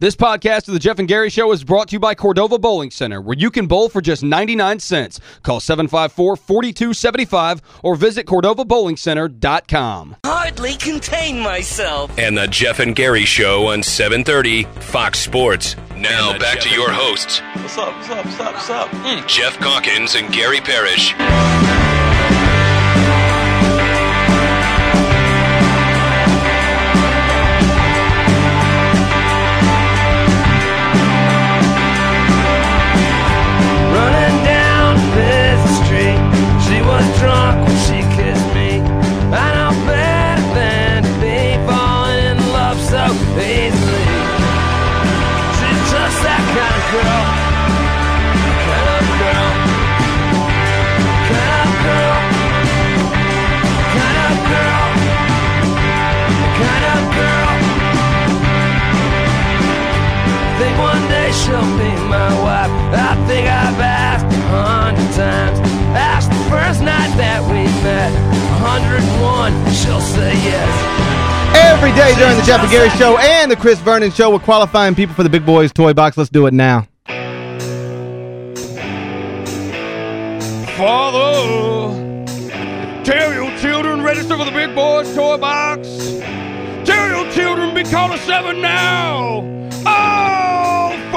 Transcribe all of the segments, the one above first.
This podcast of the Geoff and Gary Show is brought to you by Cordova Bowling Center, where you can bowl for just 99 cents. Call 754-4275 or visit CordovaBowlingCenter.com. Hardly contain myself. And the Geoff and Gary Show on 730 Fox Sports. Now back to your hosts, What's up? What's up? What's up? What's up? Geoff Calkins and Gary Parrish. My wife. I think I've asked a hundred times. Asked the first night that we met. 101, she'll say yes. Every day during the Geoff and Gary Show and the Chris Vernon Show, we're qualifying people for the Big Boys Toy Box. Let's do it now. Father, tell your children register for the Big Boys Toy Box. Tell your children be calling seven now.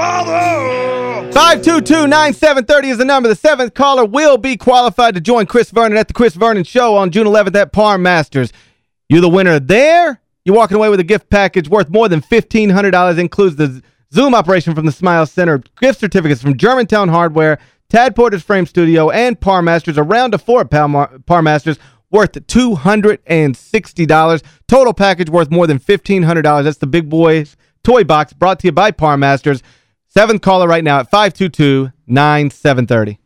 Father. 522-9730 is the number. The seventh caller will be qualified to join Chris Vernon at the Chris Vernon Show on June 11th at Par Masters. You're the winner there. You're walking away with a gift package worth more than $1,500. Includes the Zoom operation from the Smile Center, gift certificates from Germantown Hardware, Tad Porter's Frame Studio, and Par Masters. A round of four at Par Par Masters worth $260. Total package worth more than $1,500. That's the Big Boys Toy Box brought to you by Par Masters. Seventh caller right now at 522-9730.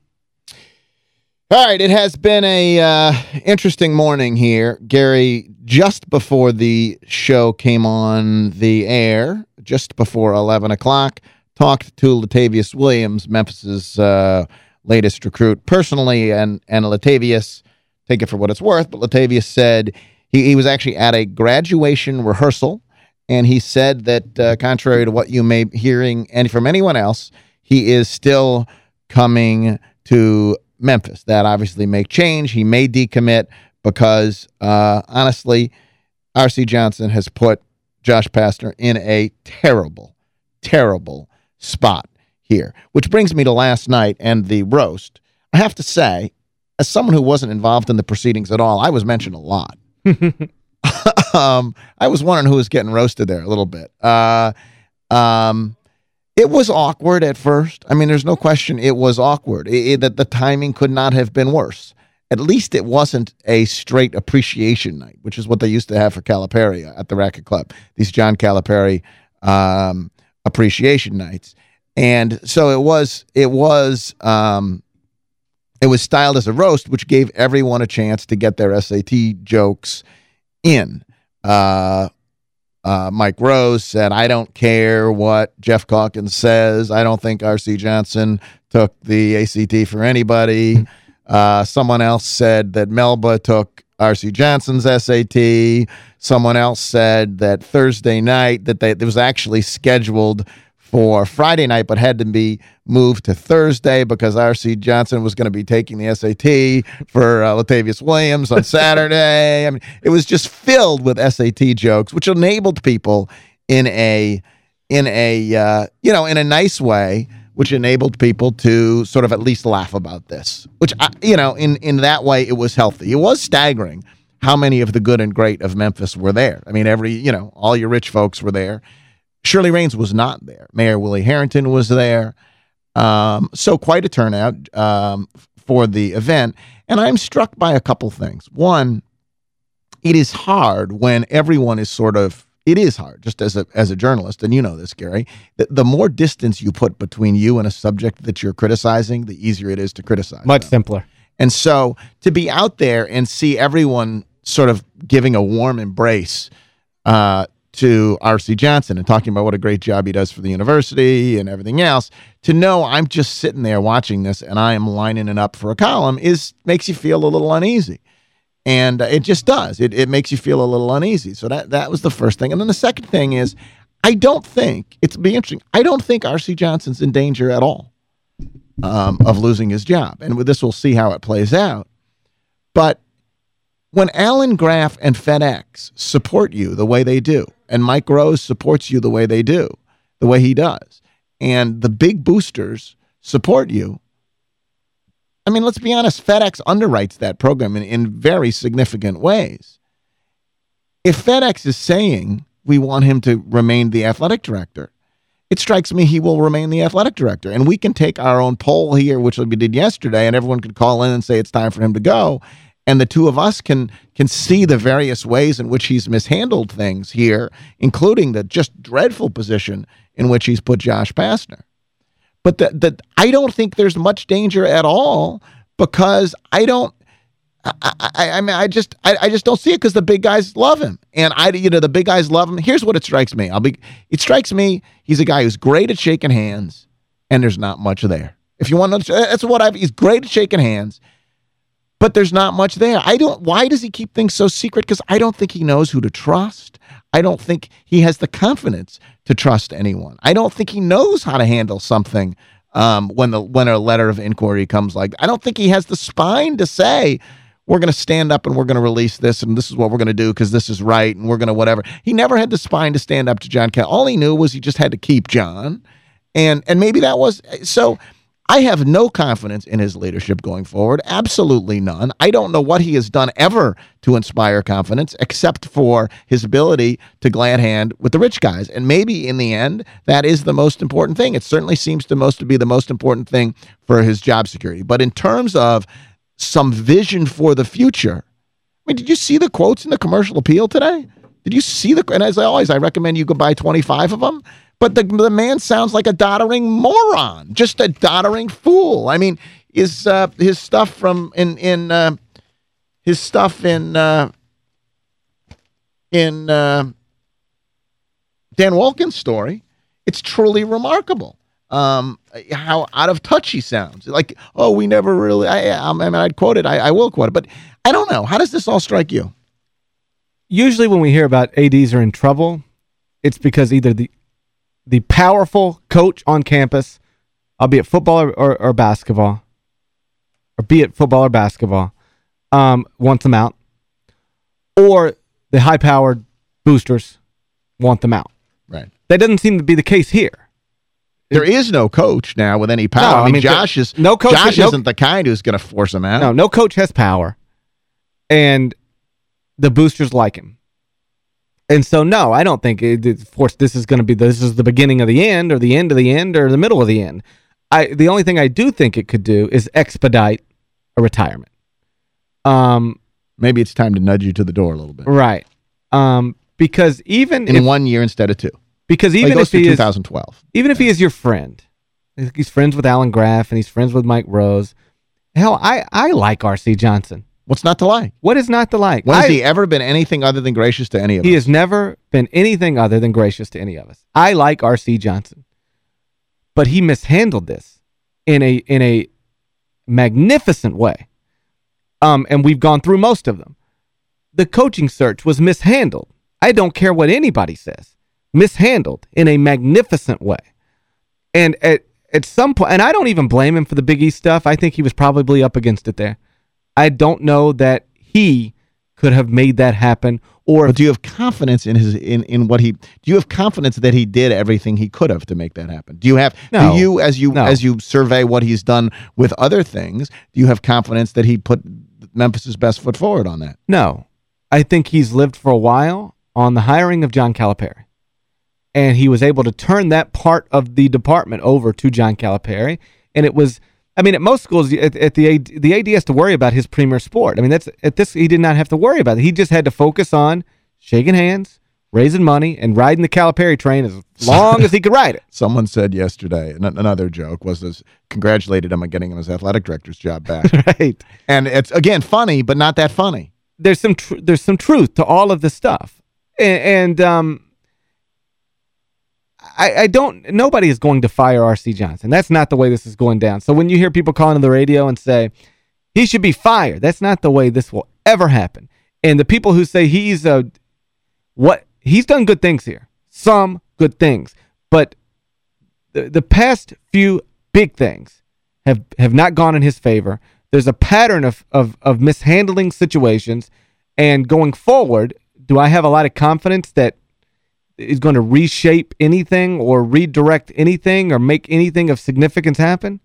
All right, it has been a uh, interesting morning here. Gary, just before the show came on the air, just before 11 o'clock, talked to Latavius Williams, Memphis's uh, latest recruit, personally, and, and Latavius, take it for what it's worth, but Latavius said he, he was actually at a graduation rehearsal, and he said that, uh, contrary to what you may be hearing and from anyone else, he is still coming to Memphis. That obviously may change. He may decommit because, uh, honestly, R.C. Johnson has put Josh Pastner in a terrible, terrible spot here. Which brings me to last night and the roast. I have to say, as someone who wasn't involved in the proceedings at all, I was mentioned a lot. um, I was wondering who was getting roasted there a little bit. Uh, um, it was awkward at first. I mean, there's no question it was awkward. It, that the timing could not have been worse. At least it wasn't a straight appreciation night, which is what they used to have for Calipari at the Racquet Club. These John Calipari um, appreciation nights, and so it was. It was. Um, it was styled as a roast, which gave everyone a chance to get their SAT jokes in. Uh, uh, Mike Rose said, I don't care what Geoff Calkins says. I don't think R.C. Johnson took the ACT for anybody. Uh, someone else said that Melba took R.C. Johnson's SAT. Someone else said that Thursday night that they, it was actually scheduled for Friday night, but had to be moved to Thursday because R.C. Johnson was going to be taking the SAT for uh, Latavius Williams on Saturday. I mean, it was just filled with SAT jokes, which enabled people in a in a uh, you know in a nice way, which enabled people to sort of at least laugh about this. Which I, you know, in in that way, it was healthy. It was staggering how many of the good and great of Memphis were there. I mean, every you know, all your rich folks were there. Shirley Raines was not there. Mayor Willie Herenton was there. Um, so quite a turnout um, for the event. And I'm struck by a couple things. One, it is hard when everyone is sort of it is hard just as a as a journalist and you know this Gary the, the more distance you put between you and a subject that you're criticizing the easier it is to criticize Much them. simpler. And so to be out there and see everyone sort of giving a warm embrace uh, to R.C. Johnson and talking about what a great job he does for the university and everything else, to know I'm just sitting there watching this and I am lining it up for a column is makes you feel a little uneasy. And uh, it just does. It, it makes you feel a little uneasy. So that, that was the first thing. And then the second thing is, I don't think, it's be interesting, I don't think R.C. Johnson's in danger at all um, of losing his job. And with this, we'll see how it plays out. But when Alan Graf and FedEx support you the way they do, and Mike Rose supports you the way they do, the way he does, and the big boosters support you, I mean, let's be honest, FedEx underwrites that program in, in very significant ways. If FedEx is saying we want him to remain the athletic director, it strikes me he will remain the athletic director. And we can take our own poll here, which we did yesterday, and everyone could call in and say it's time for him to go. And the two of us can can see the various ways in which he's mishandled things here, including the just dreadful position in which he's put Josh Pastner. But the, the, I don't think there's much danger at all because I don't. I, I, I mean, I just, I, I just don't see it because the big guys love him, and I, you know, the big guys love him. Here's what it strikes me. I'll be. It strikes me he's a guy who's great at shaking hands, and there's not much there. If you want to, that's what I've. He's great at shaking hands, but there's not much there. I don't. Why does he keep things so secret? Because I don't think he knows who to trust. I don't think he has the confidence to trust anyone. I don't think he knows how to handle something um, when the when a letter of inquiry comes like. I don't think he has the spine to say we're going to stand up and we're going to release this and this is what we're going to do because this is right and we're going to whatever. He never had the spine to stand up to John Kelly. All he knew was he just had to keep John, and and maybe that was so. I have no confidence in his leadership going forward. Absolutely none. I don't know what he has done ever to inspire confidence except for his ability to glad hand with the rich guys. And maybe in the end, that is the most important thing. It certainly seems to most to be the most important thing for his job security. But in terms of some vision for the future, I mean, did you see the quotes in the commercial appeal today? Did you see the, and as always, I recommend you go buy 25 of them. But the, the man sounds like a doddering moron, just a doddering fool. I mean, is uh, his stuff from in in uh, his stuff in uh, in uh, Dan Wolken's story? It's truly remarkable. Um, how out of touch he sounds. Like, oh, we never really. I, I mean, I'd quote it. I, I will quote it, but I don't know. How does this all strike you? Usually, when we hear about ads are in trouble, it's because either the the powerful coach on campus, be albeit football or, or, or basketball, or be it football or basketball, um, wants them out, or the high-powered boosters want them out. Right. That doesn't seem to be the case here. There is no coach now with any power. No, I, I mean, mean, Josh is no coach- Josh no- isn't the kind who's going to force him out. No, no coach has power, and the boosters like him. And so, no, I don't think it, it forced. This is going to be this is the beginning of the end, or the end of the end, or the middle of the end. I the only thing I do think it could do is expedite a retirement. Um, Maybe it's time to nudge you to the door a little bit. right. Um, because even In if, one year instead of two. because even goes if he to is 2012. even if he is your friend, he's friends with Alan Graf and he's friends with Mike Rose. Hell, I I like R.C. Johnson. What's not to like? What is not to like? When has I- he ever been anything other than gracious to any of He us? He has never been anything other than gracious to any of us. I like R.C. Johnson. But he mishandled this in a in a magnificent way. Um, and we've gone through most of them. The coaching search was mishandled. I don't care what anybody says. Mishandled in a magnificent way. And at at some point, and I don't even blame him for the Big East stuff. I think he was probably up against it there. I don't know that he could have made that happen or But do you have confidence in his in in what he? Do you have confidence that he did everything he could have to make that happen? Do you have? No. Do you as you No. as you survey what he's done with other things? Do you have confidence that he put Memphis's best foot forward on that? No. I think he's lived for a while on the hiring of John Calipari. And he was able to turn that part of the department over to John Calipari. And it was, I mean, at most schools, at, at the AD, the AD has to worry about his premier sport. I mean, that's at this, he did not have to worry about it. He just had to focus on shaking hands, raising money, and riding the Calipari train as long as he could ride it. Someone said yesterday, another joke was this, congratulated him on getting him his athletic director's job back. Right. and it's again funny, but not that funny. there's some tr- there's some truth to all of this stuff, and, and um, I I don't nobody is going to fire R.C. Johnson. That's not the way this is going down. So when you hear people calling on the radio and say he should be fired, that's not the way this will ever happen. And the people who say he's a what he's done good things here, some good things. But the, the past few big things have have not gone in his favor. There's a pattern of, of, of mishandling situations. And going forward, do I have a lot of confidence that is going to reshape anything or redirect anything or make anything of significance happen?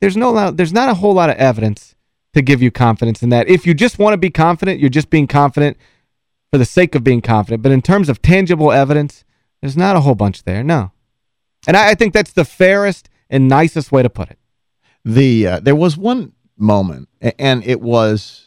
There's no there's not a whole lot of evidence to give you confidence in that. If you just want to be confident, you're just being confident for the sake of being confident. But in terms of tangible evidence, there's not a whole bunch there, no. And I, I think that's the fairest and nicest way to put it. The uh, There was one moment, and it was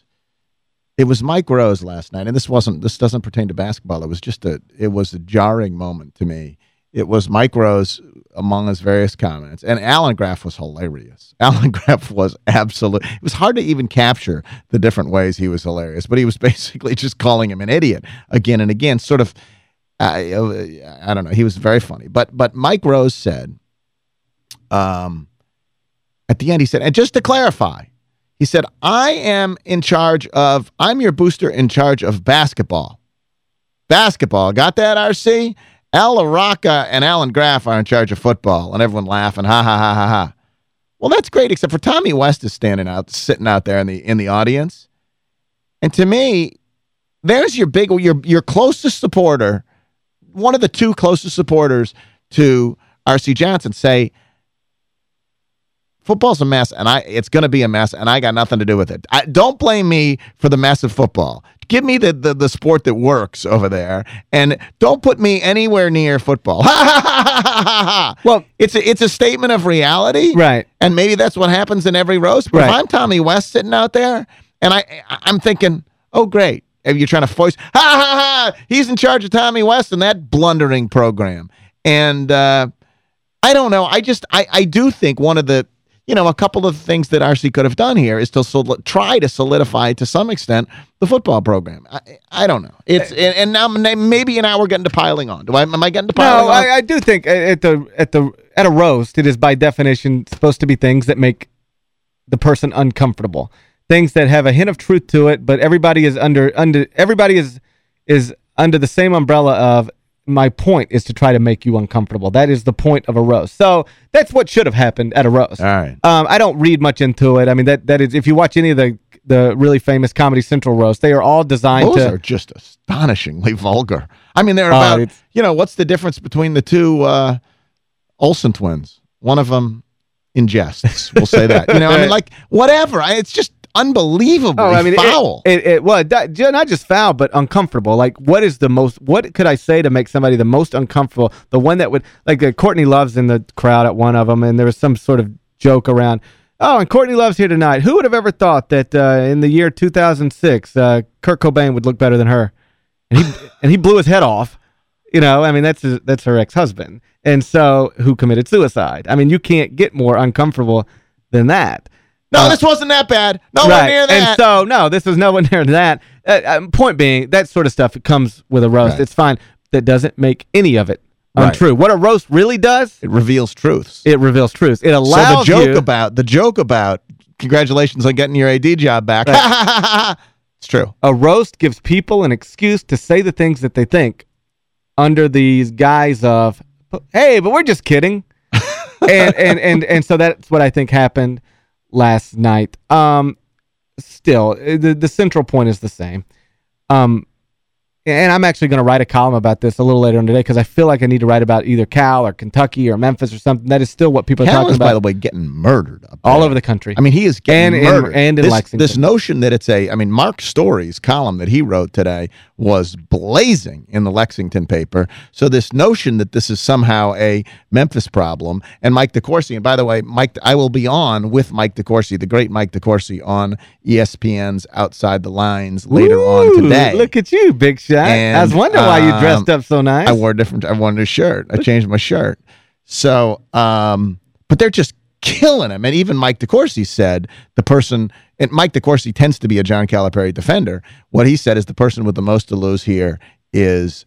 it was Mike Rose last night, and this wasn't this doesn't pertain to basketball. It was just a it was a jarring moment to me. It was Mike Rose among his various comments, and Alan Graf was hilarious. Alan Graf was absolute. It was hard to even capture the different ways he was hilarious, but he was basically just calling him an idiot again and again. Sort of, I, I don't know. He was very funny, but but Mike Rose said, um, at the end, he said, and just to clarify, he said, I am in charge of, I'm your booster in charge of basketball. Basketball. Got that, RC? Al LaRocca and Alan Graf are in charge of football. And everyone laughing, ha, ha, ha, ha, ha. Well, that's great, except for Tommy West is standing out, sitting out there in the in the audience. And to me, there's your big, your, your closest supporter, one of the two closest supporters to R.C. Johnson say, football's a mess, and I it's going to be a mess, and I got nothing to do with it. I, don't blame me for the mess of football. Give me the, the, the sport that works over there, and don't put me anywhere near football. well, it's a, it's a statement of reality, right? And maybe that's what happens in every roast. But right. if I'm Tommy West sitting out there, and I I'm thinking, oh great, are you're trying to voice? Ha ha ha! He's in charge of Tommy West and that blundering program, and uh, I don't know. I just I I do think one of the you know, a couple of things that RC could have done here is to try to solidify to some extent the football program. I, I don't know. It's and, and now maybe now we're getting to piling on. Do I am I getting to piling no, on? I, I do think uh, at the at the at a roast it is by definition supposed to be things that make the person uncomfortable. Things that have a hint of truth to it, but everybody is under under everybody is is under the same umbrella of my point is to try to make you uncomfortable. That is the point of a roast. So that's what should have happened at a roast. All right. Um, I don't read much into it. I mean, that that is if you watch any of the the really famous Comedy Central roast, they are all designed Those to... are just astonishingly vulgar. I mean, they're uh, about, you know, what's the difference between the two uh, Olsen twins? One of them ingests, we'll say that. You know, I mean, like, whatever. I, it's just unbelievably oh, I mean, foul. It, it, it, well, not just foul, but uncomfortable. Like, what is the most, what could I say to make somebody the most uncomfortable? The one that would, like, uh, Courtney Love's in the crowd at one of them, and there was some sort of joke around, oh, and Courtney Love's here tonight. Who would have ever thought that uh, in the year 2006, uh, Kurt Cobain would look better than her? And he, and he blew his head off. You know, I mean, that's his, that's her ex-husband. And so, who committed suicide? I mean, you can't get more uncomfortable than that. No, uh, this wasn't that bad. No right. near that. And so, no, this was no one near that. Uh, um, point being, that sort of stuff it comes with a roast. Right. It's fine. That doesn't make any of it untrue. Right. What a roast really does? It reveals truths. It reveals truths. It allows So the joke about, the joke about, congratulations on getting your AD job back. Right. it's true. A roast gives people an excuse to say the things that they think under these guise of, hey, but we're just kidding. and, and, and, and so that's what I think happened last night. Um, still, the, the central point is the same. Um, and I'm actually going to write a column about this a little later on today because I feel like I need to write about either Cal or Kentucky or Memphis or something. That is still what people are Cal talking is, about. by the way, getting murdered all over the country. I mean, he is getting and murdered. In, and in this, Lexington. This notion that it's a, I mean, Mark Story's column that he wrote today was blazing in the Lexington paper. So this notion that this is somehow a Memphis problem and Mike DeCourcy, and by the way, Mike, I will be on with Mike DeCourcy, the great Mike DeCourcy on ESPN's Outside the Lines later Ooh, on today. Look at you, big shot. And, I was wondering why you dressed um, up so nice. I wore a different, I wore a new shirt. I changed my shirt. So, um, but they're just killing him. And even Mike DeCourcy said the person, and Mike DeCourcy tends to be a John Calipari defender. What he said is the person with the most to lose here is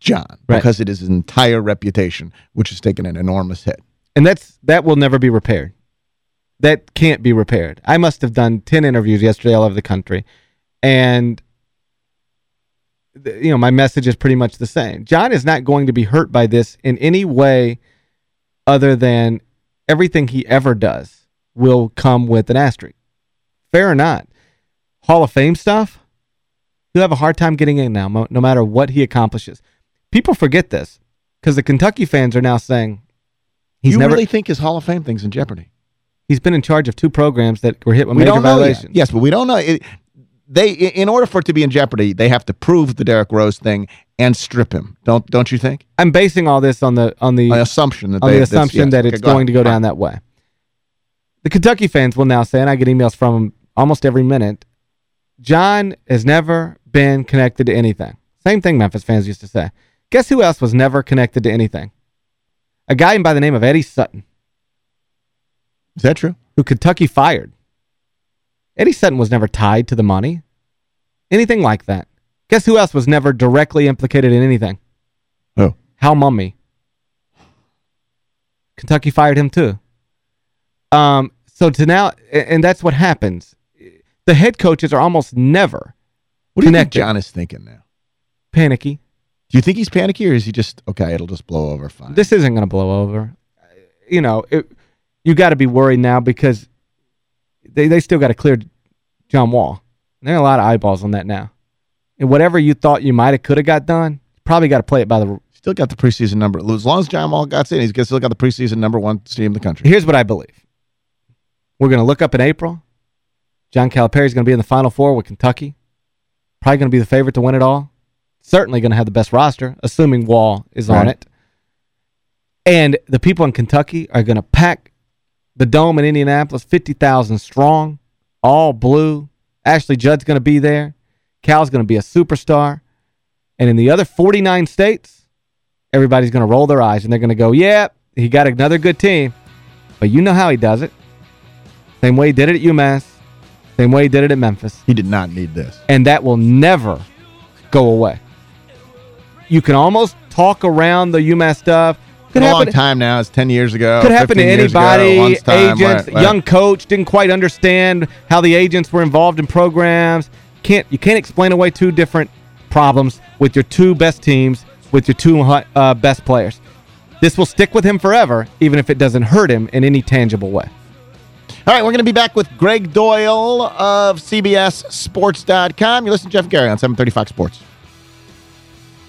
John right. because it is his entire reputation, which has taken an enormous hit. And that's that will never be repaired. That can't be repaired. I must have done 10 interviews yesterday all over the country. And you know, my message is pretty much the same. John is not going to be hurt by this in any way other than everything he ever does will come with an asterisk. Fair or not. Hall of Fame stuff, he'll have a hard time getting in now, no matter what he accomplishes. People forget this because the Kentucky fans are now saying he's you never really think his Hall of Fame thing's in jeopardy? he's been in charge of two programs that were hit with We major yet. violations. Yes, but we don't know. It, they, in order for it to be in jeopardy, they have to prove the Derrick Rose thing and strip him. Don't don't you think? I'm basing all this on the on the An assumption that on they, the assumption yes. that Okay, it's go going to go down that way. The Kentucky fans will now say, and I get emails from them almost every minute, John has never been connected to anything. Same thing Memphis fans used to say. Guess who else was never connected to anything? A guy by the name of Eddie Sutton, Is that true? who Kentucky fired. Eddie Sutton was never tied to the money. Anything like that. Guess who else was never directly implicated in anything? Who? Hal Mumme. Kentucky fired him too. Um, so to now, and that's what happens. The head coaches are almost never What do you think Connected. John is thinking now? panicky. Do you think he's panicky or is he just, okay, it'll just blow over fine? This isn't going to blow over. You know, it, you got to be worried now because they, they still got to clear John Wall. There are a lot of eyeballs on that now. And whatever you thought you might have could have got done, probably got to play it by the Still got the preseason number. As long as John Wall got in, he's still got the preseason number one team in the country. Here's what I believe. We're going to look up in April. John Calipari's going to be in the Final Four with Kentucky. Probably going to be the favorite to win it all. Certainly going to have the best roster, assuming Wall is on it. And the people in Kentucky are going to pack the dome in Indianapolis, 50,000 strong, all blue. Ashley Judd's going to be there. Cal's going to be a superstar. And in the other 49 states, everybody's going to roll their eyes and they're going to go, yeah, he got another good team. But you know how he does it. Same way he did it at UMass. Same way he did it at Memphis. He did not need this. And that will never go away. You can almost talk around the UMass stuff. Could Been a long happen, time now. It's 10 years ago. could happen to 15 years ago, anybody. time, agents, right, right. young coach didn't quite understand how the agents were involved in programs. Can't You can't explain away two different problems with your two best teams, with your two uh, best players. This will stick with him forever, even if it doesn't hurt him in any tangible way. All right, we're going to be back with Gregg Doyel of CBSSports.com. You listen to Geoff Gary on 730 Fox Sports.